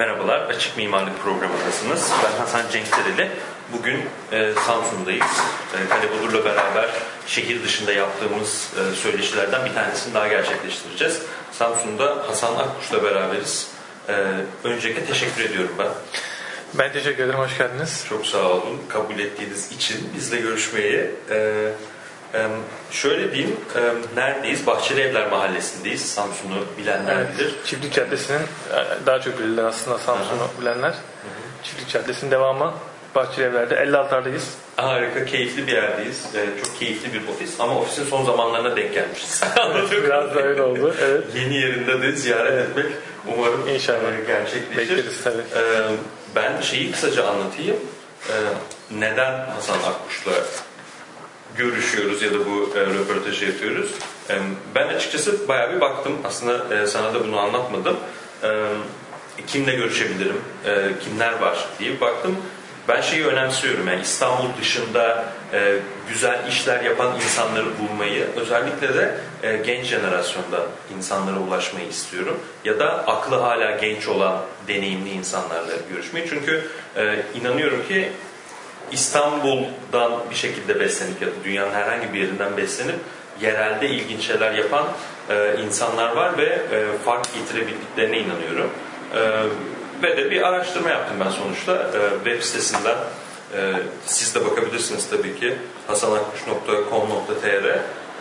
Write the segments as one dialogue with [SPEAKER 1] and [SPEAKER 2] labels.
[SPEAKER 1] Merhabalar, Açık Mimarlık Programı'ndasınız. Ben Hasan Cenkdereli. Bugün e, Samsun'dayız. E, Kale Budur'la beraber şehir dışında yaptığımız e, söyleşilerden bir tanesini daha gerçekleştireceğiz. Samsun'da Hasan Akkuş'la beraberiz. E, öncelikle teşekkür ediyorum ben.
[SPEAKER 2] Ben teşekkür ederim, hoş geldiniz.
[SPEAKER 1] Çok sağ olun kabul ettiğiniz için bizle görüşmeyi. E, e, şöyle diyeyim, e, neredeyiz? Bahçeli Evler Mahallesi'ndeyiz. Samsun'u bilenler
[SPEAKER 2] Evet,
[SPEAKER 1] bilir.
[SPEAKER 2] Çiftlik Caddesi'nin e, daha çok bilirler aslında Samsun'u bilenler. Çiftlik Caddesi'nin devamı Bahçeli Evler'de 56'lardayız.
[SPEAKER 1] Harika, keyifli bir yerdeyiz. Ee, çok keyifli bir ofis ama ofisin son zamanlarına denk gelmişiz. Anlatabiliyor
[SPEAKER 2] Biraz da öyle oldu. Evet.
[SPEAKER 1] Yeni yerinde de ziyaret
[SPEAKER 2] Evet.
[SPEAKER 1] etmek umarım
[SPEAKER 2] İnşallah.
[SPEAKER 1] e, gerçekleşir.
[SPEAKER 2] Bekleriz tabii.
[SPEAKER 1] Ee, ben şeyi kısaca anlatayım. Ee, neden Hasan Akkuş'la görüşüyoruz ya da bu e, röportajı yapıyoruz? Ee, ben açıkçası bayağı bir baktım. Aslında e, sana da bunu anlatmadım. Ee, kimle görüşebilirim, e, kimler var diye baktım. Ben şeyi önemsiyorum yani İstanbul dışında e, güzel işler yapan insanları bulmayı, özellikle de e, genç jenerasyonda insanlara ulaşmayı istiyorum. Ya da aklı hala genç olan deneyimli insanlarla görüşmeyi. Çünkü e, inanıyorum ki İstanbul'dan bir şekilde beslenip ya da dünyanın herhangi bir yerinden beslenip yerelde ilginç şeyler yapan e, insanlar var ve e, fark getirebildiklerine inanıyorum. E, ve de bir araştırma yaptım ben sonuçta e, web sitesinden. E, siz de bakabilirsiniz tabii ki hasanakkuş.com.tr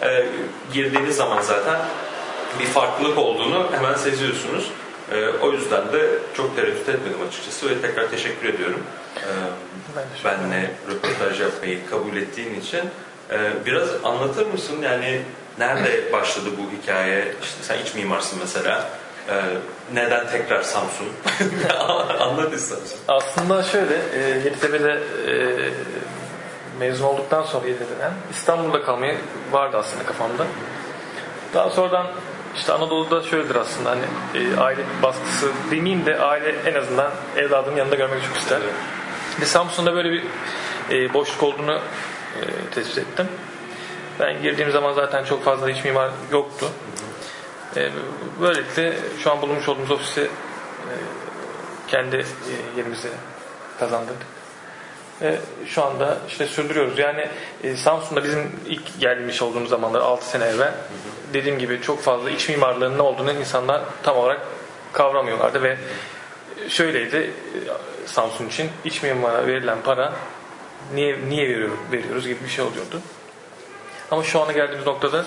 [SPEAKER 1] e, girdiğiniz zaman zaten bir farklılık olduğunu hemen seziyorsunuz. E, o yüzden de çok tereddüt etmedim açıkçası ve tekrar teşekkür ediyorum. E,
[SPEAKER 2] ederim.
[SPEAKER 1] benle röportaj yapmayı kabul ettiğin için. Ee, biraz anlatır mısın? Yani nerede başladı bu hikaye? İşte sen iç mimarsın mesela. Ee, neden tekrar Samsun? Anlat istersen.
[SPEAKER 2] Aslında şöyle, e, Yeditepe'de e, mezun olduktan sonra Yeditepe'den İstanbul'da kalmayı vardı aslında kafamda. Daha sonradan işte Anadolu'da şöyledir aslında hani e, aile baskısı demeyeyim de aile en azından evladının yanında görmek çok ister. Bir Samsun'da böyle bir e, boşluk olduğunu e, tespit ettim. Ben girdiğim zaman zaten çok fazla iç mimar yoktu. E, böylelikle şu an bulunmuş olduğumuz ofisi e, kendi e, yerimize kazandırdık. Ve şu anda işte sürdürüyoruz. Yani e, Samsun'da bizim ilk gelmiş olduğumuz zamanlar 6 sene evvel dediğim gibi çok fazla iç mimarlığın ne olduğunu insanlar tam olarak kavramıyorlardı ve şöyleydi e, Samsun için iç mimara verilen para niye niye veriyor, veriyoruz gibi bir şey oluyordu. Ama şu ana geldiğimiz noktada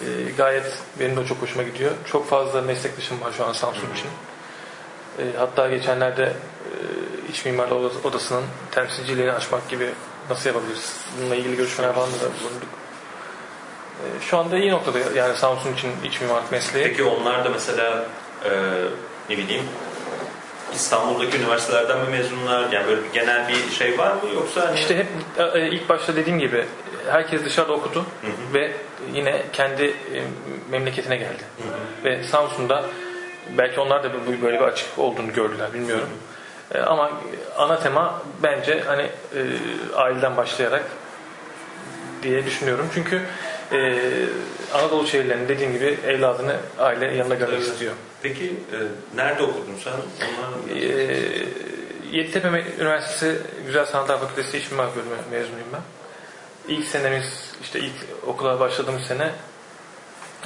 [SPEAKER 2] e, gayet benim de çok hoşuma gidiyor. Çok fazla meslektaşım var şu an Samsun için. E, hatta geçenlerde e, iç mimarlı Odası- odasının temsilciliğini açmak gibi nasıl yapabiliriz? Bununla ilgili görüşmeler falan da bulunduk. E, şu anda iyi noktada yani Samsun için iç mimarlık mesleği.
[SPEAKER 1] Peki onlar da mesela e, ne bileyim İstanbul'daki üniversitelerden mi mezunlar? Yani böyle bir genel bir şey var mı? Yoksa hani...
[SPEAKER 2] İşte hep e, ilk başta dediğim gibi herkes dışarıda okudu ve yine kendi e, memleketine geldi. Ve Samsun'da belki onlar da böyle bir açık olduğunu gördüler bilmiyorum. E, Ama ana tema bence hani e, aileden başlayarak diye düşünüyorum. Çünkü e, Anadolu şehirlerinin dediğim gibi evladını aile yanında görmek istiyor.
[SPEAKER 1] Peki e, nerede okudun sen? Onlar...
[SPEAKER 2] Ee, Yeditepe Üniversitesi Güzel Sanatlar Fakültesi İç Mimar Bölümü mezunuyum ben. İlk senemiz, işte ilk okula başladığımız sene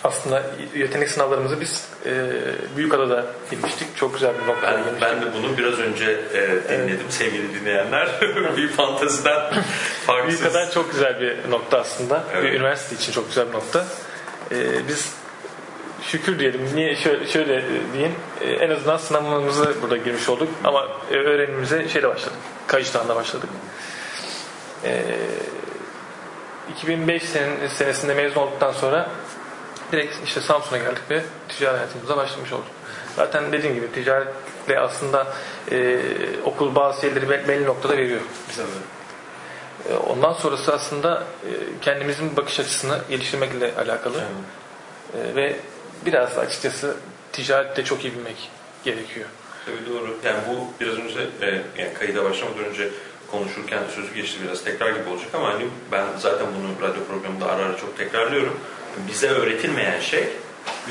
[SPEAKER 2] aslında yetenek sınavlarımızı biz e, Büyükada'da girmiştik. Çok güzel bir noktaya
[SPEAKER 1] Ben, ben de bunu biraz önce e, dinledim sevgili dinleyenler. bir fantaziden farksız.
[SPEAKER 2] Büyükada çok güzel bir nokta aslında.
[SPEAKER 1] Evet.
[SPEAKER 2] Bir üniversite için çok güzel bir nokta. Ee, biz şükür diyelim. Niye şöyle, şöyle diyeyim. Ee, en azından sınavımızı burada girmiş olduk. Ama e, öğrenimize şeyle başladık. Kayıştağ'da başladık. Ee, 2005 sen- senesinde mezun olduktan sonra direkt işte Samsun'a geldik ve ticaret hayatımıza başlamış olduk. Zaten dediğim gibi ticaretle aslında e, okul bazı şeyleri be- belli noktada veriyor bize. E, Ondan sonrası aslında e, kendimizin bakış açısını geliştirmekle alakalı E, ve biraz açıkçası ticarette çok iyi bilmek gerekiyor.
[SPEAKER 1] Tabii doğru. Yani bu biraz önce e, yani kayıda başlamadan önce konuşurken sözü geçti biraz tekrar gibi olacak ama hani ben zaten bunu radyo programında ara ara çok tekrarlıyorum. Bize öğretilmeyen şey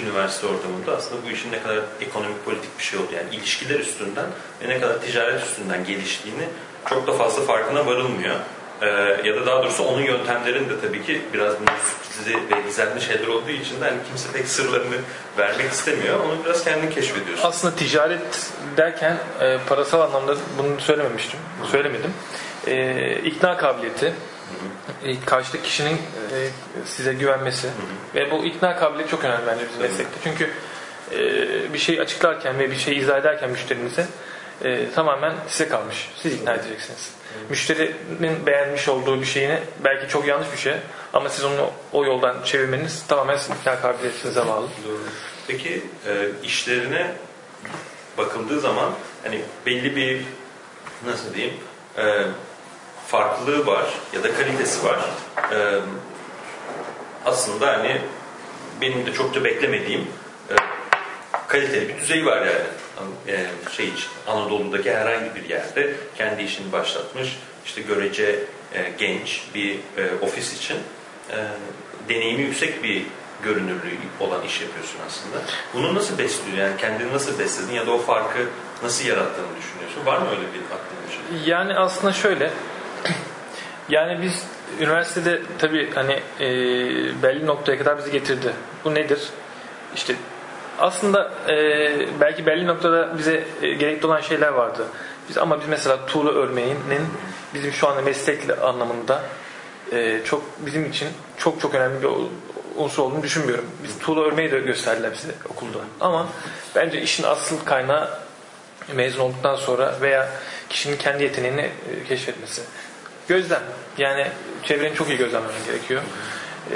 [SPEAKER 1] üniversite ortamında aslında bu işin ne kadar ekonomik politik bir şey oldu. Yani ilişkiler üstünden ve ne kadar ticaret üstünden geliştiğini çok da fazla farkına varılmıyor. Ee, ya da daha doğrusu onun yöntemlerin de tabii ki biraz bunun sürprizli ve gizemli şeyler olduğu için de hani kimse pek sırlarını vermek istemiyor. Onu biraz kendin keşfediyorsun.
[SPEAKER 2] Aslında ticaret derken e, parasal anlamda bunu söylememiştim. Söylemedim. E, ikna kabiliyeti, e, karşıdaki kişinin e, size güvenmesi ve bu ikna kabiliyeti çok önemli bence bizim meslekte. Çünkü e, bir şey açıklarken ve bir şey izah ederken müşterinize e, tamamen size kalmış. Siz ikna edeceksiniz. Müşterinin beğenmiş olduğu bir şeyini belki çok yanlış bir şey ama siz onu o yoldan çevirmeniz tamamen sizin ikna kabiliyetinize bağlı.
[SPEAKER 1] Doğru. Peki e, işlerine bakıldığı zaman hani belli bir nasıl diyeyim e, farklılığı var ya da kalitesi var. E, aslında hani benim de çok da beklemediğim e, kaliteli bir düzey var yani. E, şey için, Anadolu'daki herhangi bir yerde kendi işini başlatmış, işte görece e, genç bir e, ofis için deneyimi yüksek bir görünürlüğü olan iş yapıyorsun aslında. Bunu nasıl besliyor? Yani kendini nasıl besledin ya da o farkı nasıl yarattığını düşünüyorsun? Var mı öyle bir aklında bir şey?
[SPEAKER 2] Yani aslında şöyle yani biz üniversitede tabii hani e, belli noktaya kadar bizi getirdi. Bu nedir? İşte aslında e, belki belli noktada bize e, gerekli olan şeyler vardı. Biz ama biz mesela tuğla örmeğinin bizim şu anda meslekli anlamında e, çok bizim için çok çok önemli bir unsur olduğunu düşünmüyorum. Biz tuğla örmeyi de gösterdiler bize okulda. Ama bence işin asıl kaynağı mezun olduktan sonra veya kişinin kendi yeteneğini e, keşfetmesi. Gözlem. Yani çevreni çok iyi gözlemlemen gerekiyor. E,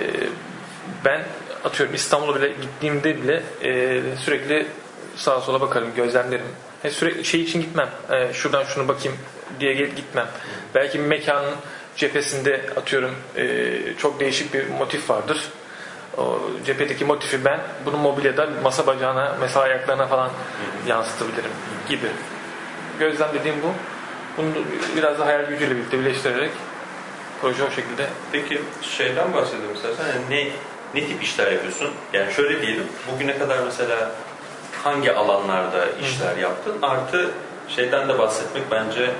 [SPEAKER 2] ben atıyorum İstanbul'a bile gittiğimde bile e, sürekli sağa sola bakarım, gözlemlerim. E, sürekli şey için gitmem. E, şuradan şunu bakayım diye gitmem. Belki bir mekanın cephesinde atıyorum e, çok değişik bir motif vardır. O cephedeki motifi ben bunu mobilyada masa bacağına, mesela ayaklarına falan yansıtabilirim gibi. Gözlem dediğim bu. Bunu biraz da hayal gücüyle birlikte birleştirerek proje o şekilde.
[SPEAKER 1] Peki şeyden bahsedelim istersen. Yani ne ne tip işler yapıyorsun? Yani şöyle diyelim, bugüne kadar mesela hangi alanlarda işler yaptın? Artı şeyden de bahsetmek bence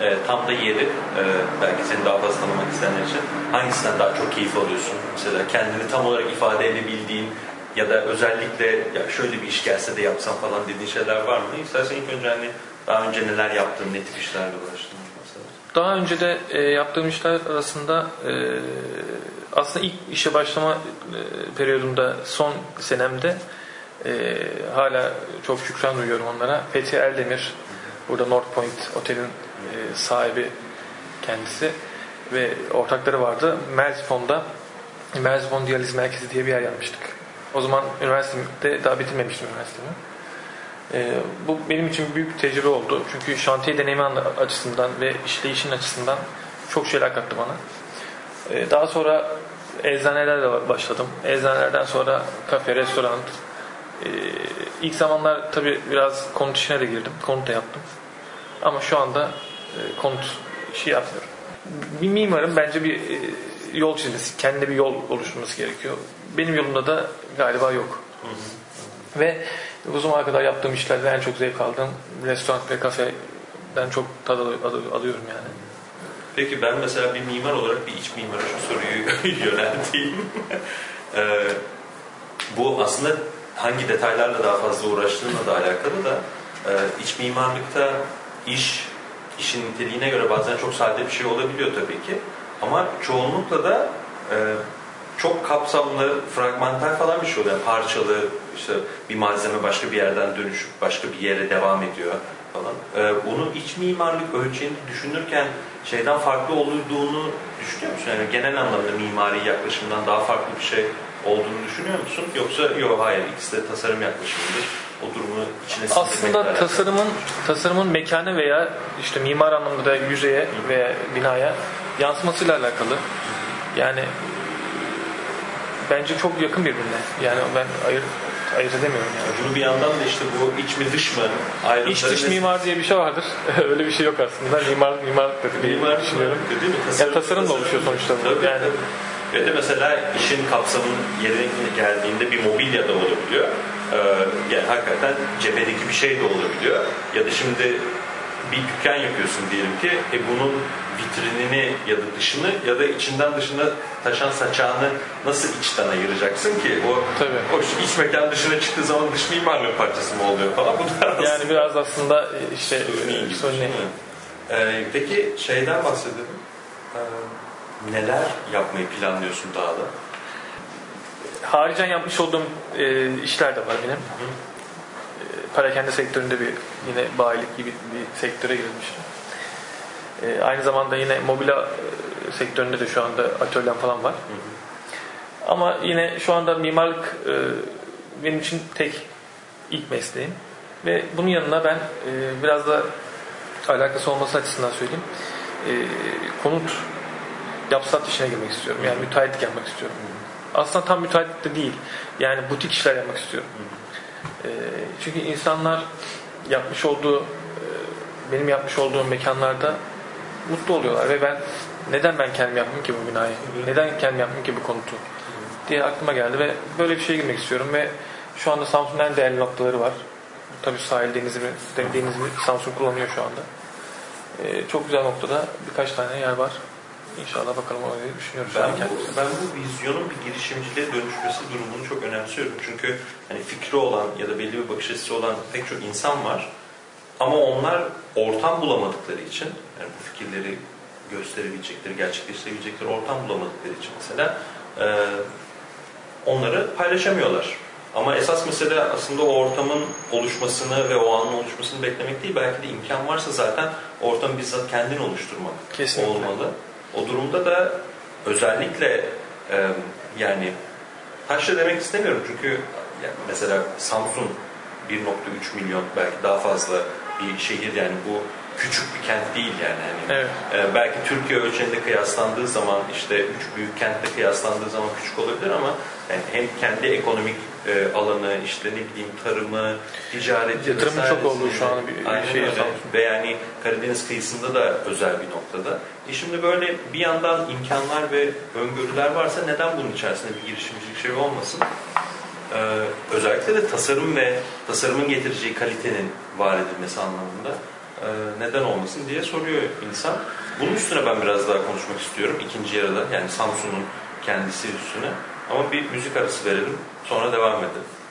[SPEAKER 1] e, tam da yeri. E, belki seni daha fazla tanımak isteyenler için. Hangisinden daha çok keyif alıyorsun? Mesela kendini tam olarak ifade edebildiğin ya da özellikle ya şöyle bir iş gelse de yapsam falan dediğin şeyler var mı? İstersen ilk önce hani daha önce neler yaptın, ne tip işlerle uğraştın?
[SPEAKER 2] Daha önce de e, yaptığım işler arasında e, aslında ilk işe başlama e, periyodumda son senemde e, hala çok şükran duyuyorum onlara. Fethi Eldemir burada North Point Otel'in e, sahibi kendisi ve ortakları vardı. Merzifon'da Merzifon Diyaliz Merkezi diye bir yer yapmıştık. O zaman üniversitemde daha bitirmemiştim üniversitemi. E, bu benim için büyük bir tecrübe oldu. Çünkü şantiye deneyimi açısından ve işleyişin açısından çok şeyler kattı bana. E, daha sonra eczanelerle başladım. Eczanelerden sonra kafe, restoran. E, ilk zamanlar tabii biraz konut işine de girdim. Konut da yaptım. Ama şu anda e, konut işi yapmıyorum. Bir mimarın bence bir e, yol çizmesi, kendine bir yol oluşturması gerekiyor. Benim yolumda da galiba yok. Ve bu zamana kadar yaptığım işlerde en çok zevk aldığım restoran ve kafeden çok tad alıyorum yani.
[SPEAKER 1] Peki ben mesela bir mimar olarak bir iç mimara şu soruyu yönelteyim. ee, bu aslında hangi detaylarla daha fazla uğraştığınla da alakalı da e, iç mimarlıkta iş, işin niteliğine göre bazen çok sade bir şey olabiliyor tabii ki. Ama çoğunlukla da e, çok kapsamlı, fragmental falan bir şey oluyor. Yani parçalı, işte bir malzeme başka bir yerden dönüşüp başka bir yere devam ediyor falan. Ee, bunun iç mimarlık ölçeğini düşünürken şeyden farklı olduğunu düşünüyor musun? Yani genel anlamda mimari yaklaşımdan daha farklı bir şey olduğunu düşünüyor musun? Yoksa yok hayır ikisi de tasarım yaklaşımıdır. O durumu içine
[SPEAKER 2] Aslında tasarımın tasarımın mekane veya işte mimar anlamda da yüzeye veya binaya yansımasıyla alakalı. Yani bence çok yakın birbirine. Yani ben ayır, ayırt edemiyorum yani.
[SPEAKER 1] Bunu bir yandan da işte bu iç mi dış mı
[SPEAKER 2] İç dış mimar diye bir şey vardır. Öyle bir şey yok aslında. Mimar mimar dedi
[SPEAKER 1] mimar
[SPEAKER 2] düşünüyorum.
[SPEAKER 1] Değil mi? Tasarım,
[SPEAKER 2] ya tasarım da oluşuyor sonuçta bu.
[SPEAKER 1] Tabii,
[SPEAKER 2] yani
[SPEAKER 1] tabii. Ve de mesela işin kapsamın yeri geldiğinde bir mobilya da olabiliyor. Ee, yani hakikaten cephedeki bir şey de olabiliyor. Ya da şimdi bir dükkan yapıyorsun diyelim ki e bunun vitrinini ya da dışını ya da içinden dışına taşan saçağını nasıl içten ayıracaksın ki? O,
[SPEAKER 2] Tabii.
[SPEAKER 1] o iç mekan dışına çıktığı zaman dış mimarlığın parçası mı oluyor falan. Bu da aslında
[SPEAKER 2] Yani biraz aslında e, işte
[SPEAKER 1] değil mi? Ee, peki şeyden bahsedelim. Ee, neler yapmayı planlıyorsun daha da?
[SPEAKER 2] Haricen yapmış olduğum e, işler de var benim. E, Parakende sektöründe bir yine bayilik gibi bir sektöre girmiştim. E, aynı zamanda yine mobilya e, sektöründe de şu anda atölyem falan var. Ama yine şu anda mimarlık e, benim için tek ilk mesleğim. Ve bunun yanına ben e, biraz da alakası olması açısından söyleyeyim. E, konut yapsat işine girmek istiyorum. Yani müteahhitlik yapmak istiyorum. Aslında tam müteahhitlik de değil. Yani butik işler yapmak istiyorum. E, çünkü insanlar yapmış olduğu e, benim yapmış olduğum mekanlarda mutlu oluyorlar ve ben neden ben kendim yapmayayım ki bu binayı? Neden kendim yapmayayım ki bu konutu? diye aklıma geldi ve böyle bir şeye girmek istiyorum ve şu anda Samsun'un en değerli noktaları var. Tabii sahil denizimi, denizimi Samsun kullanıyor şu anda. Ee, çok güzel noktada birkaç tane yer var. İnşallah bakalım orayı düşünüyoruz.
[SPEAKER 1] Ben bu, ben bu vizyonun bir girişimciliğe dönüşmesi durumunu çok önemsiyorum. Çünkü hani fikri olan ya da belli bir bakış açısı olan pek çok insan var. Ama onlar ortam bulamadıkları için, yani bu fikirleri gösterebilecekleri, gerçekleştirebilecekleri ortam bulamadıkları için mesela e, onları paylaşamıyorlar. Ama esas mesele aslında o ortamın oluşmasını ve o anın oluşmasını beklemek değil. Belki de imkan varsa zaten ortamı bizzat kendin oluşturmak
[SPEAKER 2] Kesinlikle.
[SPEAKER 1] olmalı. O durumda da özellikle e, yani taşra demek istemiyorum çünkü yani mesela Samsun 1.3 milyon belki daha fazla bir şehir. Yani bu küçük bir kent değil yani. Hani,
[SPEAKER 2] Evet.
[SPEAKER 1] e, belki Türkiye ölçeğinde kıyaslandığı zaman işte üç büyük kentle kıyaslandığı zaman küçük olabilir ama yani hem kendi ekonomik e, alanı işte ne bileyim tarımı, ticareti
[SPEAKER 2] Yatırımın çok olduğu şu an bir
[SPEAKER 1] öyle.
[SPEAKER 2] Samsun.
[SPEAKER 1] Ve yani Karadeniz kıyısında da özel bir noktada. E şimdi böyle bir yandan imkanlar ve öngörüler varsa neden bunun içerisinde bir girişimcilik şey olmasın? Ee, özellikle de tasarım ve tasarımın getireceği kalitenin var edilmesi anlamında neden olmasın diye soruyor insan. Bunun üstüne ben biraz daha konuşmak istiyorum ikinci yarıda yani Samsun'un kendisi üstüne. Ama bir müzik arası verelim sonra devam edelim.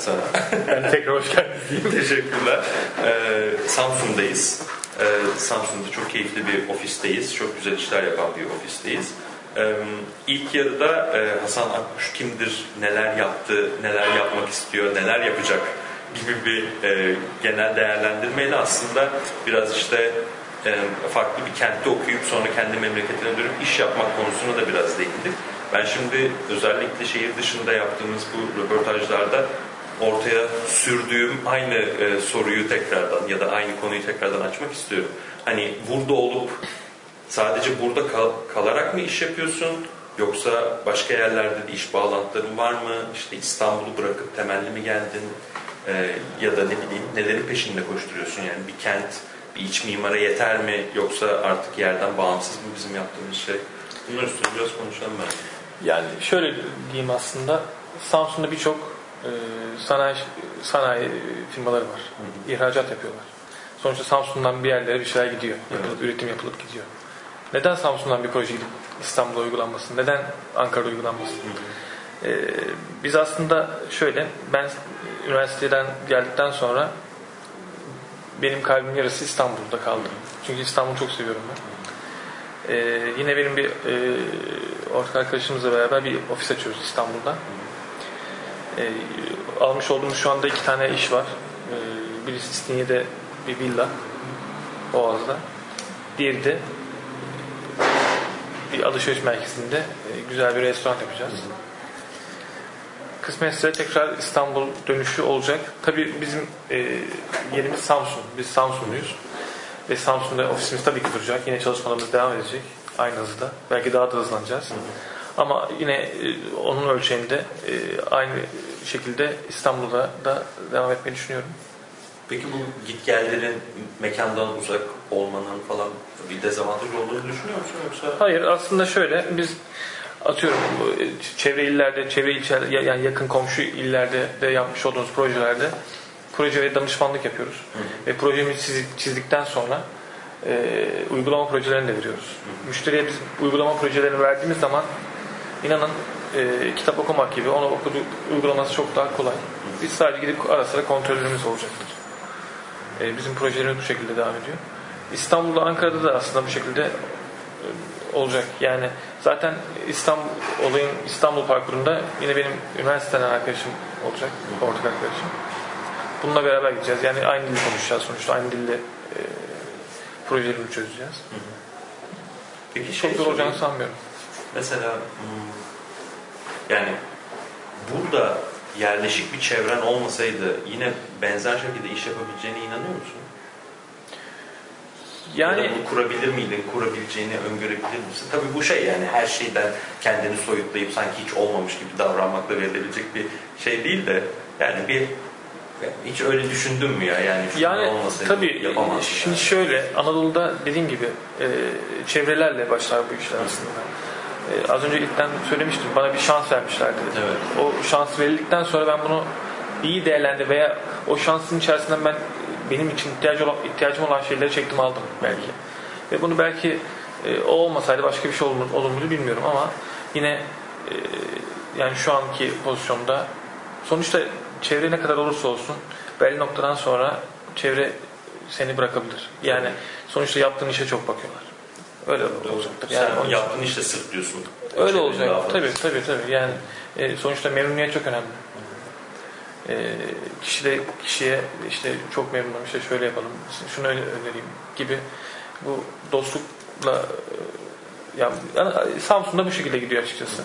[SPEAKER 1] Sana.
[SPEAKER 2] Yani tekrar hoş geldiniz.
[SPEAKER 1] Teşekkürler. E, Samsun'dayız. E, Samsun'da çok keyifli bir ofisteyiz. Çok güzel işler yapan bir ofisteyiz. E, ilk yarıda e, Hasan Akkuş kimdir, neler yaptı, neler yapmak istiyor, neler yapacak gibi bir e, genel değerlendirmeyle aslında biraz işte e, farklı bir kentte okuyup sonra kendi memleketine dönüp iş yapmak konusuna da biraz değindik. Ben şimdi özellikle şehir dışında yaptığımız bu röportajlarda ortaya sürdüğüm aynı e, soruyu tekrardan ya da aynı konuyu tekrardan açmak istiyorum. Hani burada olup sadece burada kal- kalarak mı iş yapıyorsun? Yoksa başka yerlerde de iş bağlantıların var mı? İşte İstanbul'u bırakıp temelli mi geldin? E, ya da ne bileyim nelerin peşinde koşturuyorsun? Yani bir kent, bir iç mimara yeter mi? Yoksa artık yerden bağımsız mı bizim yaptığımız şey? Bunlar üstüne biraz konuşalım bence.
[SPEAKER 2] Yani şöyle diyeyim aslında Samsun'da birçok sanayi sanayi firmaları var. İhracat yapıyorlar. Sonuçta Samsun'dan bir yerlere bir şeyler gidiyor. Yapılıp, Üretim yapılıp gidiyor. Neden Samsun'dan bir proje gidip İstanbul'da uygulanmasın? Neden Ankara'da uygulanmasın? E, biz aslında şöyle, ben üniversiteden geldikten sonra benim kalbim yarısı İstanbul'da kaldı. Çünkü İstanbul'u çok seviyorum ben. Ee, yine benim bir e, ortak arkadaşımızla beraber bir ofis açıyoruz İstanbul'da. Ee, almış olduğumuz şu anda iki tane iş var. Ee, birisi İstinye'de bir villa Boğaz'da. Diğeri de bir alışveriş merkezinde e, güzel bir restoran yapacağız. Kısmetse tekrar İstanbul dönüşü olacak. Tabii bizim e, yerimiz Samsun. Biz Samsunluyuz. Ve Samsun'da ofisimiz tabii ki duracak. Yine çalışmalarımız devam edecek. Aynı hızda. Belki daha da hızlanacağız. Ama yine e, onun ölçeğinde e, aynı şekilde İstanbul'da da devam etmeyi düşünüyorum.
[SPEAKER 1] Peki bu gitgellerin mekandan uzak olmanın falan bir dezavantaj olduğunu düşünüyor musun yoksa?
[SPEAKER 2] Hayır aslında şöyle biz atıyorum e, çevre illerde, çevre ilçe yani yakın komşu illerde de yapmış olduğumuz projelerde proje ve danışmanlık yapıyoruz. Ve projemizi çiz- çizdikten sonra e, uygulama projelerini de veriyoruz. Müşteriye biz uygulama projelerini verdiğimiz zaman inanın e, kitap okumak gibi onu okudu uygulaması çok daha kolay. Biz sadece gidip ara sıra kontrollerimiz olacaktır. E, bizim projelerimiz bu şekilde devam ediyor. İstanbul'da, Ankara'da da aslında bu şekilde e, olacak. Yani zaten İstanbul olayın İstanbul parkurunda yine benim üniversiteden arkadaşım olacak, ortak arkadaşım. Bununla beraber gideceğiz. Yani aynı dili konuşacağız sonuçta. Aynı dille e, projeleri çözeceğiz.
[SPEAKER 1] Peki şey
[SPEAKER 2] Çok zor olacağını sanmıyorum.
[SPEAKER 1] Mesela hmm, yani burada yerleşik bir çevren olmasaydı yine benzer şekilde iş yapabileceğine inanıyor musun?
[SPEAKER 2] Yani
[SPEAKER 1] ya bunu kurabilir miydin, kurabileceğini öngörebilir misin? Tabii bu şey yani her şeyden kendini soyutlayıp sanki hiç olmamış gibi davranmakla verilebilecek bir şey değil de yani bir hiç öyle düşündün mü ya yani
[SPEAKER 2] Yani
[SPEAKER 1] olmasaydı
[SPEAKER 2] tabii
[SPEAKER 1] yapamazdın
[SPEAKER 2] şimdi
[SPEAKER 1] yani.
[SPEAKER 2] şöyle Anadolu'da dediğim gibi e, çevrelerle başlar bu işler aslında. E, az önce ilkten söylemiştim bana bir şans vermişlerdi.
[SPEAKER 1] Evet.
[SPEAKER 2] O şans verildikten sonra ben bunu iyi değerlendi veya o şansın içerisinden ben benim için ihtiyacı olan, ihtiyacım olan şeyleri çektim aldım belki. Ve bunu belki e, o olmasaydı başka bir şey olur, olur muydu bilmiyorum ama yine e, yani şu anki pozisyonda sonuçta çevre ne kadar olursa olsun belli noktadan sonra çevre seni bırakabilir. Yani sonuçta yaptığın işe çok bakıyorlar. Öyle olacaktır. Yani
[SPEAKER 1] Sen yaptığın işte sırf diyorsun.
[SPEAKER 2] Öyle
[SPEAKER 1] Çevrenin
[SPEAKER 2] olacak. Tabii tabii tabii. Yani e, sonuçta memnuniyet çok önemli. E, kişi de kişiye işte çok memnunum işte şöyle yapalım, şunu öyle önereyim gibi bu dostlukla e, ya yani Samsun'da bu şekilde gidiyor açıkçası.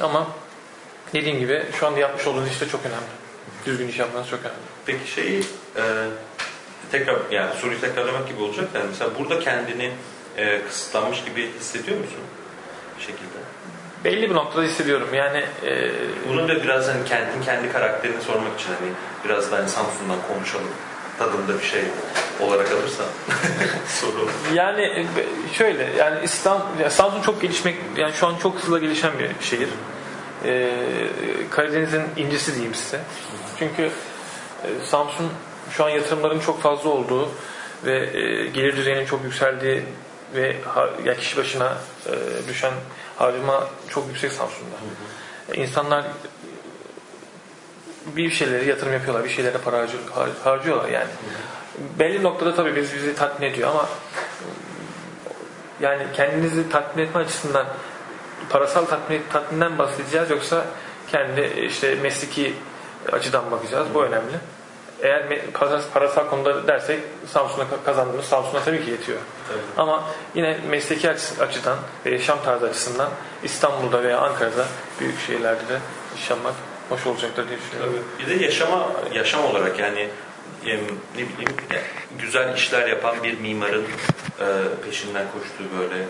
[SPEAKER 2] Ama dediğim gibi şu anda yapmış olduğunuz işte çok önemli. Düzgün iş yapmanız çok önemli.
[SPEAKER 1] Peki şeyi e, tekrar yani soruyu tekrarlamak gibi olacak yani mesela burada kendini e, kısıtlanmış gibi hissediyor musun bir şekilde?
[SPEAKER 2] Belli bir noktada hissediyorum. Yani e,
[SPEAKER 1] Bunun da biraz hani kentin kendi karakterini sormak için hani biraz da hani Samsun'dan konuşalım tadında bir şey olarak alırsan soru.
[SPEAKER 2] Yani e, şöyle yani İstanbul, ya Samsun çok gelişmek yani şu an çok hızlı gelişen bir şehir. Ee, Karadeniz'in incisi diyeyim size. Çünkü e, Samsun şu an yatırımların çok fazla olduğu ve e, gelir düzeyinin çok yükseldiği ve ya kişi başına e, düşen harcama çok yüksek Samsun'da. E, İnsanlar bir şeyleri yatırım yapıyorlar, bir şeylere para harcıyor- har- harcıyorlar yani. Belli noktada tabii biz bizi tatmin ediyor ama yani kendinizi tatmin etme açısından parasal tatmin, tatminden bahsedeceğiz yoksa kendi işte mesleki açıdan bakacağız. Bu önemli. Eğer parasal, konuda dersek Samsun'a ka- kazandığımız Samsun'a tabii ki yetiyor.
[SPEAKER 1] Tabii.
[SPEAKER 2] Ama yine mesleki açı- açıdan ve yaşam tarzı açısından İstanbul'da veya Ankara'da büyük şehirlerde de yaşamak hoş olacaktır diye düşünüyorum.
[SPEAKER 1] Bir de yaşama yaşam olarak yani em, ne bileyim güzel işler yapan bir mimarın e, peşinden koştuğu böyle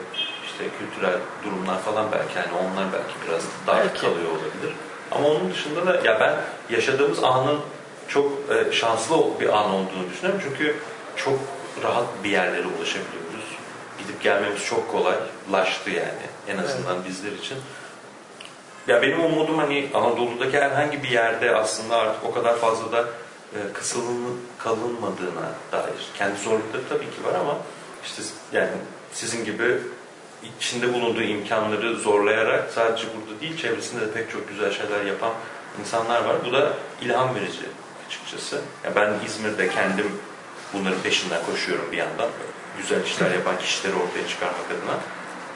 [SPEAKER 1] işte kültürel durumlar falan belki yani onlar belki biraz daha
[SPEAKER 2] Belki.
[SPEAKER 1] kalıyor olabilir. Ama onun dışında da ya ben yaşadığımız anın çok e, şanslı bir an olduğunu düşünüyorum. Çünkü çok rahat bir yerlere ulaşabiliyoruz. Gidip gelmemiz çok kolaylaştı yani en azından bizler için. Ya benim umudum hani Anadolu'daki herhangi bir yerde aslında artık o kadar fazla da e, kısılın kalınmadığına dair. Kendi zorlukları tabii ki var ama işte yani sizin gibi içinde bulunduğu imkanları zorlayarak sadece burada değil çevresinde de pek çok güzel şeyler yapan insanlar var. Bu da ilham verici açıkçası. Ya ben İzmir'de kendim bunların peşinden koşuyorum bir yandan. Güzel işler yapan kişileri ortaya çıkarmak adına.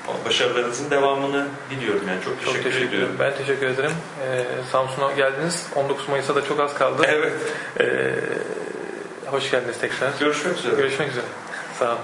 [SPEAKER 1] Ama Başarılarınızın devamını diliyorum yani çok teşekkür,
[SPEAKER 2] Çok teşekkür
[SPEAKER 1] ediyorum.
[SPEAKER 2] Ben teşekkür ederim. Ee, Samsun'a geldiniz. 19 Mayıs'a da çok az kaldı.
[SPEAKER 1] Evet.
[SPEAKER 2] Ee, hoş geldiniz tekrar.
[SPEAKER 1] Görüşmek üzere.
[SPEAKER 2] Görüşmek üzere. Sağ olun.